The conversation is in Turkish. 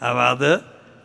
Avada